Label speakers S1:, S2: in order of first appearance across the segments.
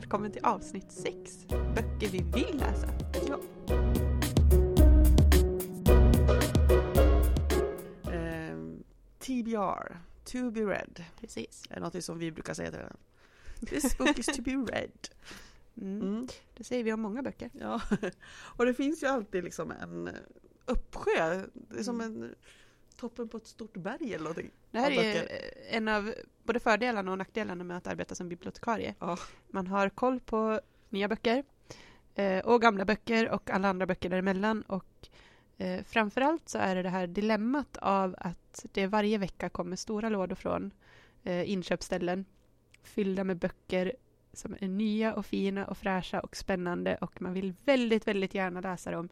S1: välkommen till avsnitt 6. Böcker vi vill läsa.
S2: Ja. Ehm, TBR, to be read,
S1: Precis.
S2: är något som vi brukar säga till varandra. This book is to be read.
S1: Mm.
S2: Mm.
S1: Det säger vi om många böcker.
S2: Ja, och det finns ju alltid liksom en uppsjö. Det är som en toppen på ett stort berg eller någonting.
S1: Det här är en av både fördelarna och nackdelarna med att arbeta som bibliotekarie.
S2: Ja.
S1: Man har koll på nya böcker eh, och gamla böcker och alla andra böcker däremellan. Och eh, framförallt så är det det här dilemmat av att det varje vecka kommer stora lådor från eh, inköpsställen fyllda med böcker som är nya och fina och fräscha och spännande och man vill väldigt, väldigt gärna läsa dem.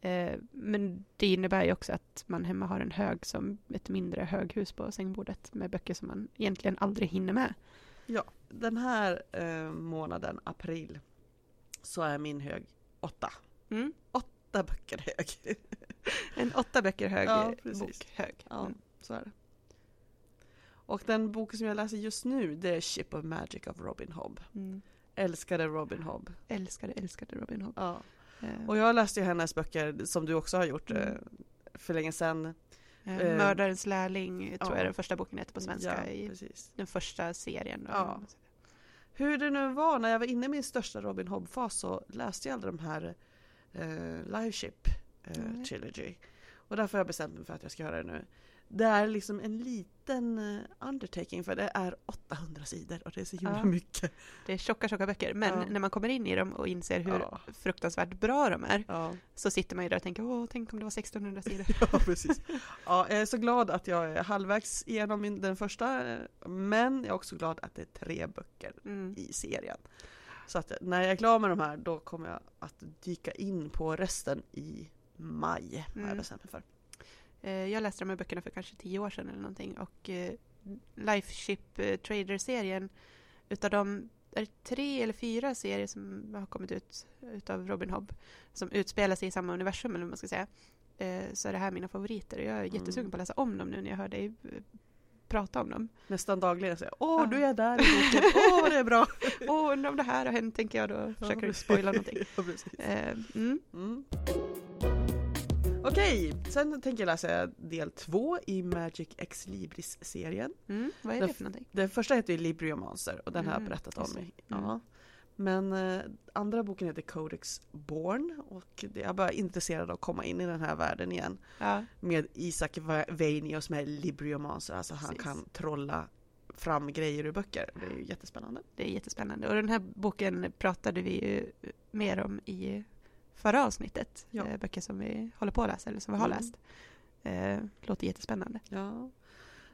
S1: Eh, men det innebär ju också att man hemma har en hög som ett mindre höghus på sängbordet med böcker som man egentligen aldrig hinner med.
S2: Ja, den här eh, månaden, april, så är min hög åtta.
S1: Mm.
S2: Åtta böcker hög.
S1: En åtta böcker hög
S2: Ja,
S1: bok hög.
S2: Ja,
S1: Mm.
S2: så är det. Och den boken som jag läser just nu, det är Ship of Magic av Robin Hobb.
S1: Mm.
S2: Älskade Robin Hobb.
S1: Älskade, älskade Robin Hobb.
S2: Ja.
S1: Eh,
S2: Och jag läste ju hennes böcker, som du också har gjort,
S1: Mm.
S2: eh, för länge sedan.
S1: eh, Mördarens lärling tror
S2: ja.
S1: jag den första boken heter på svenska.
S2: Ja,
S1: i den första serien.
S2: Ja. Hur det nu var, när jag var inne i min största Robin Hobb-fas så läste jag aldrig de här eh, Live Ship eh,
S1: Nej.
S2: Trilogy. Och därför har jag bestämt mig för att jag ska göra det nu. Det är liksom en liten eh, undertaking för det är 800 sidor och det är så himla
S1: Ja.
S2: mycket.
S1: Det är tjocka, tjocka böcker. Men
S2: Ja.
S1: när man kommer in i dem och inser hur
S2: Ja.
S1: fruktansvärt bra de är så sitter man ju där och tänker åh, tänk om det var 1600 sidor.
S2: ja, precis. Ja, jag är så glad att jag är halvvägs igenom den första, men jag är också glad att det är tre böcker
S1: Mm.
S2: i serien. Så att när jag är klar med de här då kommer jag att dyka in på resten i maj. Har jag
S1: Mm.
S2: bestämt mig för.
S1: Eh, Jag läste de här böckerna för kanske tio år sedan eller någonting och eh, Life Ship eh, Trader-serien utav de är tre eller fyra serier som har kommit ut utav Robin Hobb som utspelar sig i samma universum eller vad man ska säga eh, så är det här mina favoriter och jag är
S2: Mm.
S1: jättesugen på att läsa om dem nu när jag hör dig prata om dem.
S2: Nästan dagligen säger jag åh
S1: Ja.
S2: du är där i boken, åh vad det är bra.
S1: Åh, undrar om det här har hänt tänker jag då försöker du spoila någonting.
S2: ja,
S1: mm.
S2: Mm. Okej, sen tänker jag läsa del två i Magic Ex Libris-serien.
S1: Mm. Vad är
S2: Den
S1: det för någonting?
S2: Den första heter ju Librio Monster och den har jag
S1: Mm,
S2: berättat om. i- Ja.
S1: Mm.
S2: Men eh, andra boken heter Codex Born och jag är bara intresserad av att komma in i den här världen igen.
S1: Ja,
S2: Med Isaac Va- Vainio som är Librio Monster, alltså han
S1: Precis.
S2: kan trolla fram grejer ur böcker. Det är ju jättespännande.
S1: det är jättespännande. Och den här boken pratade vi ju mer om i förra avsnittet.
S2: Ja.
S1: Eh, Böcker som vi håller på att läsa eller som vi har
S2: Mm.
S1: läst. Eh, låter jättespännande.
S2: Ja.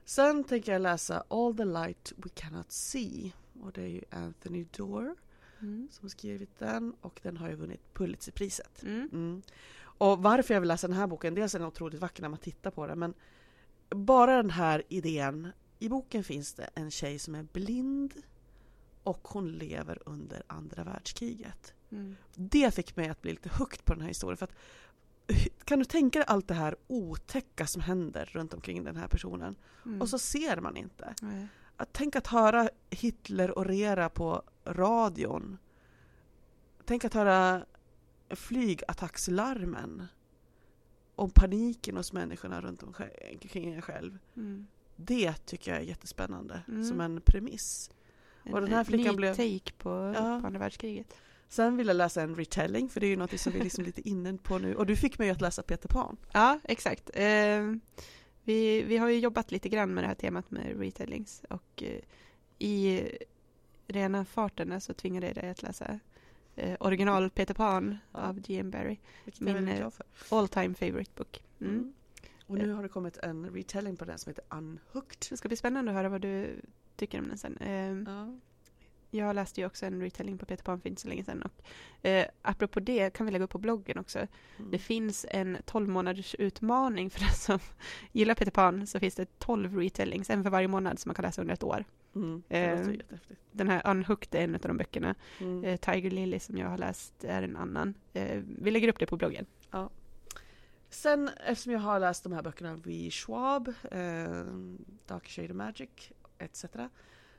S2: Sen tänker jag läsa All the Light We Cannot See. Och det är ju Anthony Doerr
S1: Mm.
S2: som skrivit den och den har ju vunnit Pulitzerpriset.
S1: Mm.
S2: Mm. Och varför jag vill läsa den här boken, dels är den otroligt vacker när man tittar på den, men bara den här idén. I boken finns det en tjej som är blind och hon lever under andra världskriget.
S1: Mm.
S2: Det fick mig att bli lite högt på den här historien. För att, kan du tänka dig allt det här otäcka som händer runt omkring den här personen?
S1: Mm.
S2: Och så ser man inte.
S1: Nej.
S2: Att, tänk att höra Hitler orera på radion. Tänk att höra flygattackslarmen. Om paniken hos människorna runt omkring en själv.
S1: Mm.
S2: Det tycker jag är jättespännande
S1: Mm.
S2: som en premiss. Och den här flickan
S1: ny
S2: blev-
S1: take på,
S2: Ja.
S1: på andra världskriget.
S2: Sen vill jag läsa en retelling för det är ju något som vi är liksom lite inne på nu. Och du fick mig att läsa Peter Pan.
S1: Ja, exakt. Eh, vi, vi har ju jobbat lite grann med det här temat med retellings och eh, i rena farten så tvingade jag dig att läsa eh, original Peter Pan
S2: Ja.
S1: av G.M. Barry. Min, eh. All time favorite book. Mm.
S2: Mm. Och nu har det kommit en retelling på den som heter Unhooked.
S1: Det ska bli spännande att höra vad du tycker om den sen. Eh,
S2: Ja.
S1: Jag läste ju också en retelling på Peter Pan för inte så länge sedan och eh, apropå det kan vi lägga upp på bloggen också.
S2: Mm.
S1: Det finns en 12 månaders utmaning för den som gillar Peter Pan så finns det 12 retellings, en för varje månad som man kan läsa under ett år.
S2: Mm.
S1: Eh. Den här Unhooked är en av de böckerna.
S2: Mm.
S1: Eh, Tiger Lily som jag har läst är en annan. Eh, vi lägger upp det på bloggen.
S2: Sen eftersom jag har läst de här böckerna av V. Schwab, eh, Dark Shade of Magic etc.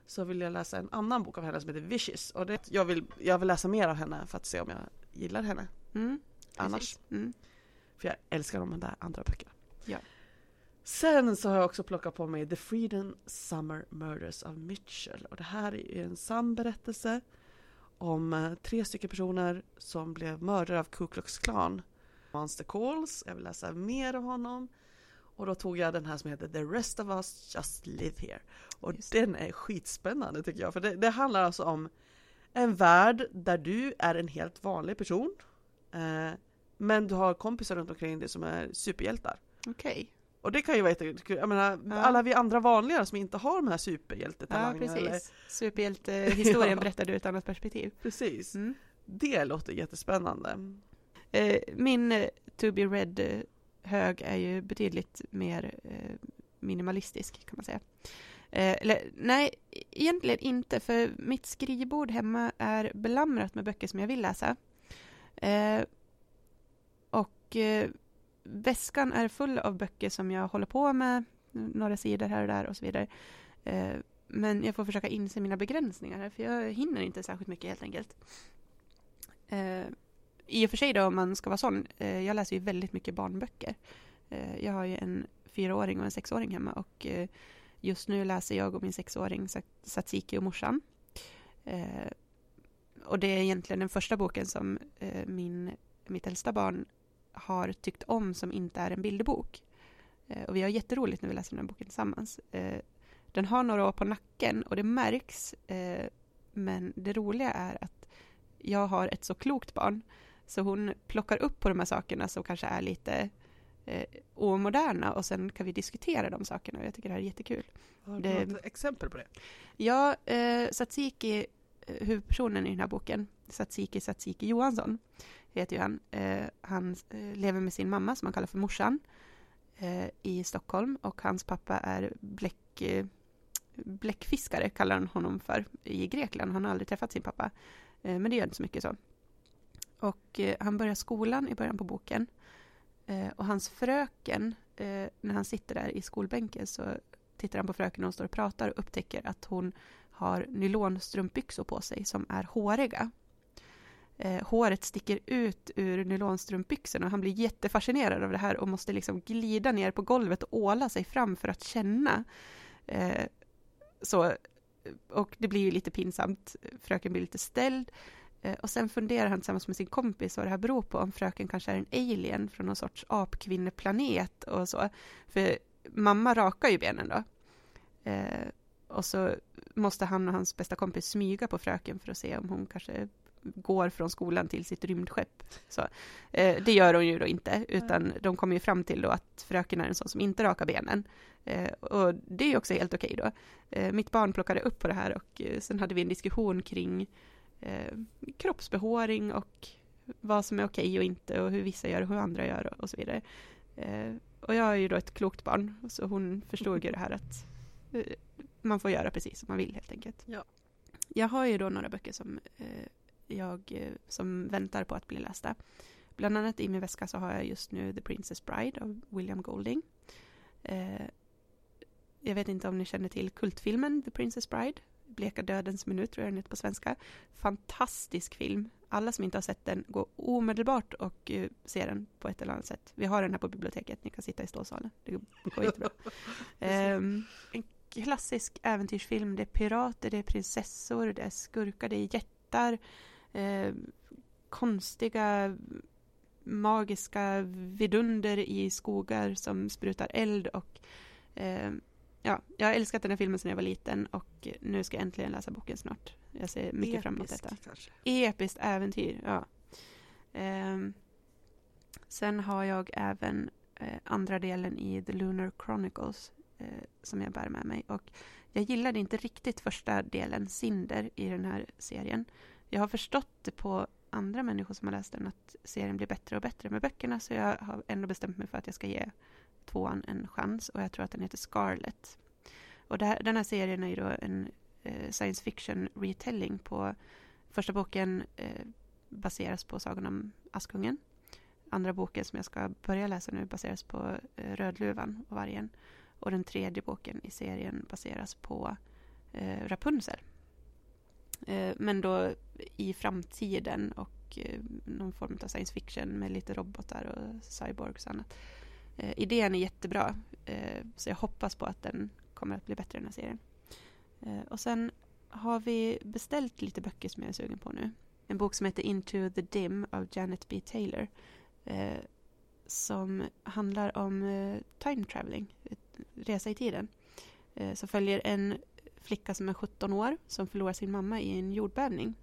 S2: så vill jag läsa en annan bok av henne som heter Vicious. Och det, jag, vill, jag vill läsa mer av henne för att se om jag gillar henne
S1: Mm,
S2: annars.
S1: Mm.
S2: För jag älskar de där andra böckerna.
S1: Ja.
S2: Sen så har jag också plockat på mig The Freedom Summer Murders av Mitchell. Och det här är ju en sann berättelse om eh, tre stycken personer som blev mördare av Ku Klux Klan. Monster Calls, jag vill läsa mer av honom. Och då tog jag den här som heter The Rest of Us Just Live Here. Och
S1: Just
S2: den är skitspännande tycker jag. För det, det handlar alltså om en värld där du är en helt vanlig person. Eh, men du har kompisar runt omkring dig som är superhjältar.
S1: Okej.
S2: Och det kan ju vara jättekul. Jag menar,
S1: Ja.
S2: alla vi andra vanliga som inte har de här
S1: Ja,
S2: superhjältetalangerna. eller-
S1: precis. Superhjältehistorien
S2: Ja.
S1: berättad ur ett annat perspektiv.
S2: Precis.
S1: Mm.
S2: Det låter jättespännande.
S1: Eh, min eh, To Be Hög är ju betydligt mer eh, minimalistisk kan man säga. Eh, eller, nej, e-, egentligen inte, för mitt skrivbord hemma är belamrat med böcker som jag vill läsa. Eh, och eh, väskan är full av böcker som jag håller på med, några sidor här och där och så vidare. Eh, men jag får försöka inse mina begränsningar här, för jag hinner inte särskilt mycket helt enkelt. Eh, i och för sig då om man ska vara sån, eh, jag läser ju väldigt mycket barnböcker. Eh, jag har ju en fyraåring och en sexåring hemma och eh, just nu läser jag och min sexåring Sa- Satsiki och morsan. Eh, och det är egentligen den första boken som eh, min, mitt äldsta barn har tyckt om som inte är en bilderbok. Eh, och vi har jätteroligt när vi läser den här boken tillsammans. Den har några år på nacken och det märks, men det roliga är att jag har ett så klokt barn så hon plockar upp på de här sakerna som kanske är lite eh, omoderna och sen kan vi diskutera de sakerna och jag tycker det här är jättekul.
S2: Har du något exempel på det?
S1: Ja, eh, Satsiki, eh, huvudpersonen i den här boken, Satsiki Satsiki Johansson, heter ju han. Eh, han eh, lever med sin mamma som han kallar för morsan eh, i Stockholm och hans pappa är bläck, eh, bläckfiskare, kallar han honom för, i Grekland. Han har aldrig träffat sin pappa, men det gör inte så mycket så. Och eh, han börjar skolan i början på boken eh, och hans fröken, eh, när han sitter där i skolbänken så tittar han på fröken och hon står och pratar och upptäcker att hon har nylonstrumpbyxor på sig som är håriga. Eh, håret sticker ut ur nylonstrumpbyxorna och han blir jättefascinerad av det här och måste liksom glida ner på golvet och åla sig fram för att känna. Eh, så, och det blir ju lite pinsamt. Fröken blir lite ställd. Eh, och sen funderar han tillsammans med sin kompis vad det här beror på. Om fröken kanske är en alien från någon sorts apkvinneplanet och så. För mamma rakar ju benen då. Eh, och så måste han och hans bästa kompis smyga på fröken för att se om hon kanske går från skolan till sitt rymdskepp. Så, eh, det gör hon ju då inte, utan de kommer ju fram till då att fröken är en sån som inte rakar benen. Eh, och det är ju också helt okej då. Eh, mitt barn plockade upp på det här och sen hade vi en diskussion kring eh, kroppsbehåring och vad som är okej och inte och hur vissa gör och hur andra gör och, och så vidare. Eh, och jag är ju då ett klokt barn, så hon förstod ju det här att eh, man får göra precis som man vill helt enkelt.
S2: Ja.
S1: Jag har ju då några böcker som eh, jag eh, som väntar på att bli lästa. Bland annat i min väska så har jag just nu The Princess Bride av William Golding. Eh, jag vet inte om ni känner till kultfilmen The Princess Bride. Bleka dödens minut tror jag den heter på svenska. Fantastisk film. Alla som inte har sett den, gå omedelbart och uh, se den på ett eller annat sätt. Vi har den här på biblioteket, ni kan sitta i ståsalen. Det går jättebra. um, en klassisk äventyrsfilm. Det är pirater, det är prinsessor, det är skurkar, det är jättar. Eh, konstiga magiska vidunder i skogar som sprutar eld och eh, ja, jag har älskat den här filmen sedan jag var liten och nu ska jag äntligen läsa boken snart. Jag ser mycket fram emot detta.
S2: kanske.
S1: Episkt äventyr, ja. Ehm, sen har jag även eh, andra delen i The Lunar Chronicles eh, som jag bär med mig. Och jag gillade inte riktigt första delen, Cinder, i den här serien. Jag har förstått det på andra människor som har läst den att serien blir bättre och bättre med böckerna så jag har ändå bestämt mig för att jag ska ge tvåan en chans och jag tror att den heter Scarlet. Och här, den här serien är ju då en eh, science fiction retelling på första boken eh, baseras på Sagan om Askungen. Andra boken som jag ska börja läsa nu baseras på eh, Rödluvan och vargen. Och den tredje boken i serien baseras på eh, Rapunzel. Eh, men då i framtiden och eh, någon form av science fiction med lite robotar och cyborgs och annat. Eh, idén är jättebra, eh, så jag hoppas på att den kommer att bli bättre den här serien. Eh, och sen har vi beställt lite böcker som jag är sugen på nu. En bok som heter Into the Dim av Janet B. Taylor. Eh, som handlar om eh, time traveling, resa i tiden. Eh, som följer en flicka som är 17 år som förlorar sin mamma i en jordbävning.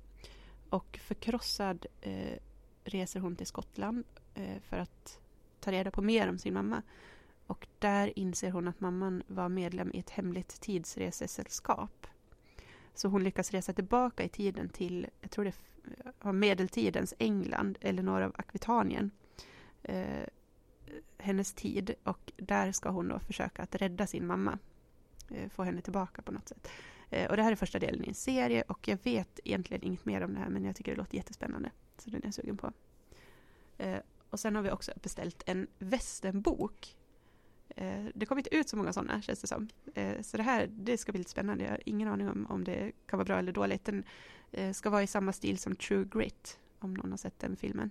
S1: Och förkrossad eh, reser hon till Skottland eh, för att ta reda på mer om sin mamma. Och där inser hon att mamman var medlem i ett hemligt tidsresesällskap. Så hon lyckas resa tillbaka i tiden till, jag tror det var medeltidens England eller norra av Akvitanien. Eh, hennes tid och där ska hon då försöka att rädda sin mamma. Eh, få henne tillbaka på något sätt. Eh, och det här är första delen i en serie och jag vet egentligen inget mer om det här men jag tycker det låter jättespännande. Så den är jag sugen på. Eh, och sen har vi också beställt en västernbok Eh, det kommer inte ut så många sådana känns det som. Eh, så det här det ska bli lite spännande. Jag har ingen aning om, om det kan vara bra eller dåligt. Den eh, ska vara i samma stil som True Grit, om någon har sett den filmen.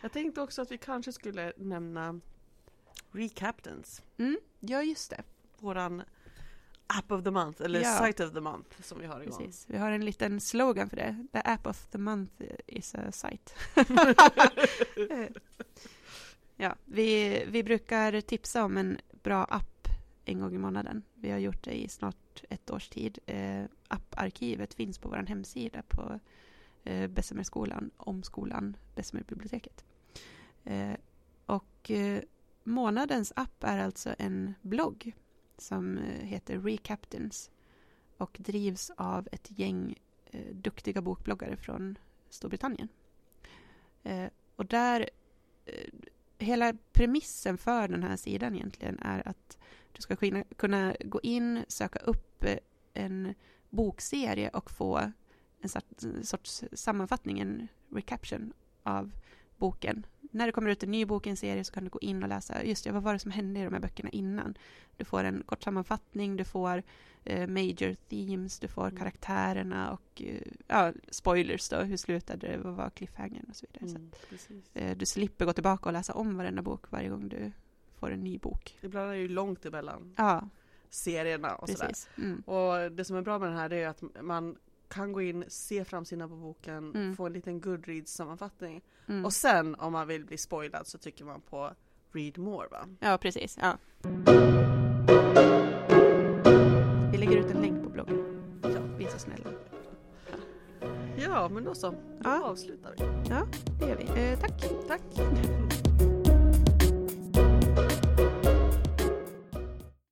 S2: Jag tänkte också att vi kanske skulle nämna Recaptains.
S1: Mm, ja, just det.
S2: Våran App of the Month, eller ja. Site of the Month som vi har igång.
S1: Precis. Vi har en liten slogan för det. The App of the Month is a site. ja, vi, vi brukar tipsa om en bra app en gång i månaden. Vi har gjort det i snart ett års tid. Eh, apparkivet finns på vår hemsida på eh, Bessemerskolan, om skolan, Bessemerbiblioteket. Eh, och eh, månadens app är alltså en blogg som eh, heter Recaptains och drivs av ett gäng eh, duktiga bokbloggare från Storbritannien. Eh, och där eh, hela premissen för den här sidan egentligen är att du ska kunna gå in, söka upp eh, en bokserie och få en sorts sammanfattning, en recaption av boken. När det kommer ut en ny bok i en serie så kan du gå in och läsa, just det, vad var det som hände i de här böckerna innan? Du får en kort sammanfattning, du får eh, major themes, du får mm. karaktärerna och eh, ja, spoilers då, hur slutade det, vad var cliffhangern och så vidare. Mm, så att, eh, du slipper gå tillbaka och läsa om varenda bok varje gång du får en ny bok.
S2: Ibland är det ju långt emellan
S1: ja.
S2: serierna och sådär. Mm. Och det som är bra med den här är att man kan gå in, se framsidan på boken, mm. få en liten Goodreads-sammanfattning. Mm. Och sen om man vill bli spoilad så trycker man på Read More va?
S1: Ja, precis. Ja. Vi lägger ut en länk på bloggen. Ja, vi är så snälla.
S2: Ja, men då så. Då ja. avslutar vi.
S1: Ja, det gör vi. Eh, tack.
S2: Tack.